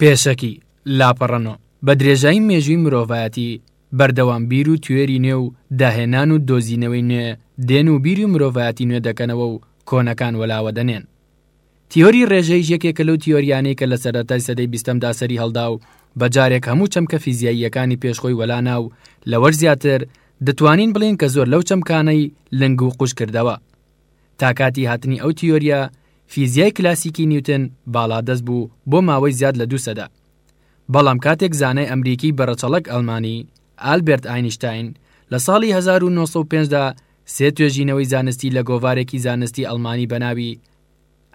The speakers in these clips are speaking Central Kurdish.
پێشەکی، لاپەڕەنۆ، بە درێژایی مێژووی مرۆڤایەتی، بەردەوام بیر و توێری نوێ و داهێنان و دۆزینەوەی نوێ دێن و بیری مرۆڤایەتی نوێ دەکەنەوە و کۆنەکان وەلاوە دەنێن. تیۆری ڕێژەیش یەکێکە لەو تیۆریانەی کە لە سەرەتای سەدەی بیستەمدا سەری هەڵدا و بە جارێک هەموو چەمکە فیزیاییەکانی پێش خۆی وەلا نا و لەوەش زیاتر دەتوانین بڵێین کە زۆر لەو چەمکانەی لنگ و قوژ کردەوە. تا کاتی هاتنی ئەو تیۆرییە، فیزیای کلاسیکی نیوتن باڵادەست بوو بۆ ماوەی زیاد لە دوو سەدە. بەڵام کاتێک زانای ئەمریکیی بە ڕەچەڵەک ئەڵمانی، ئالبێرت ئاینشتاین، لە ساڵی هەزار و نۆ سەد و پێنج دا سێ توێژینەوەی زانستی لە گۆڤارێکی زانستی ئەڵمانی بە ناوی،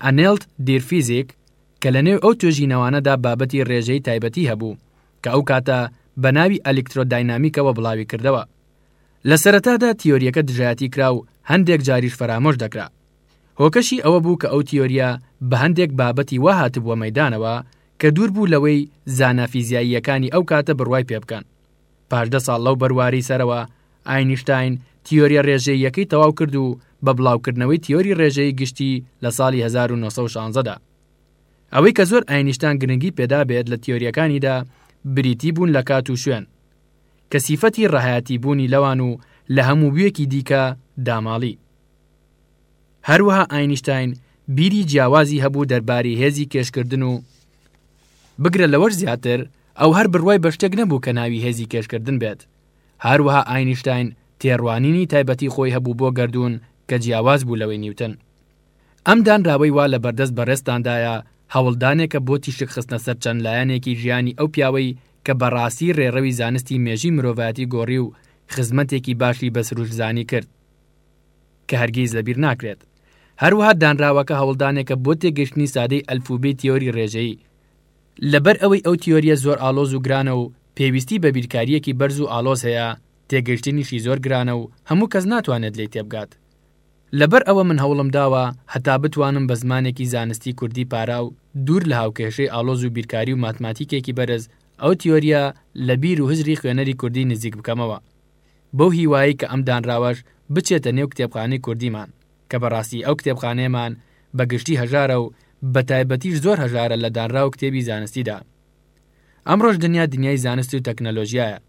Annelt der Physik، کە لە نێو ئەو توێژینەوانەدا بابەتی ڕێژەیی تایبەتی هەبوو، کە ئەو کاتە بە ناوی ئەلیکترۆداینامیکەوە بڵاوی کردەوە. لە سەرەتادا تیۆرییەکە دژایەتی کرا و هەندێک جاریش فەرامۆش دەکرا. هۆکەشی ئەوە بوو کە ئەو تیۆرییە بە هەندێک بابەتی وا هاتبووە مەیدانەوە کە دوور بوو لەوەی زانا فیزیاییەکانی ئەو کاتە بڕوای پێ بکەن. پاش دە ساڵ لەو بەروارەی سەرەوە، ئاینشتاین تیۆرییە ڕێژەییەکەی تەواو کرد و بە بڵاوکردنەوەی تیۆری ڕێژەیی گشتی لە ساڵی هەزار و نۆ سەد و شانزە دا. ئەوەی کە زۆر ئاینشتان گرنگی پێ دابێت لە تیۆرییەکانیدا بریتی بوون لە کات و شوێن. کە سیفەتی ڕەهایەتی بوونی لەوان و لە هەموو بوێکی دیکە داماڵی. هەروەها ئاینشتاین بیری جیاوازی هەبوو دەرباری هێزی کێشکردن و بگرە لەوەش زیاتر ئەو هەر بڕوای بە شتێک نەبوو کە ناوی هێزی کێشکردن بێت. هەروەها ئاینشتاین تێڕوانینی تایبەتی خۆی هەبوو بۆ گەردوون کە جیاواز بوو لەوەی نیوتن. ئەم دانراوەی وا لە بەردەست بەڕێزتاندایە هەوڵدانێکە بۆ تیشک خستنە سەر چەند لایەنێکی ژیانی ئەو پیاوەی کە بە ڕاستی ڕێڕەوی زانستی مێژوی مرۆڤایەتی گۆڕی و خزمەتێکی باشی بە سروشتزانی کرد کە هەرگیز لە بیر ناکرێت. هەروەها دانراوەکە هەوڵدانێکە بۆ تێگەشتنی سادەی ئەلفوبێی تیۆری ڕێژەیی. لە بەر ئەوەی ئەو تیۆریە زۆر ئاڵۆز و گرانە و پێویستی بە بیرکاریەکی بەرز و ئاڵۆز هەیە، تێگەشتنیشی زۆر گرانە و هەموو کەس ناتوانێت لێی تێبگات، لەبەر ئەوە من هەوڵم داوە هەتا بتوانم بە زمانێکی زانستی کوردی پاراو دوور لە هاوکێشەی ئاڵۆز و بیرکاری و ماتماتیکێکی بەرز ئەو تیۆرییە لە بیر و هزری خوێنەری کوردی نزیک بکەمەوە بەو هیوایەی کە ئەم دانراوەش بچێتە نێو کتێبخانەی کوردیمان کە بە ڕاستی ئەو کتێبخانەیەمان بە گشتی هەژارە و بە تایبەتیش زۆر هەژارە لە دانراو و کتێبی زانستیدا. ئەمڕۆش دنیا دنیای زانست و تەکنەلۆژیایە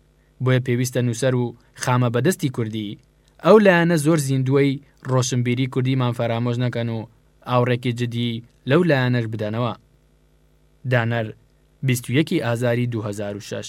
بۆیە پێویستە نووسەر و خامە بەدەستی کوردی ئەو لایەنە زۆر زیندووەی ڕۆشنبیری کوردیمان فەرامۆش نەکەن و ئاوڕێکی جدیی لەو لایەنەش بدەنەوە. دانەر، بیست و یەک ی ئازاری دوو هەزار و شەش.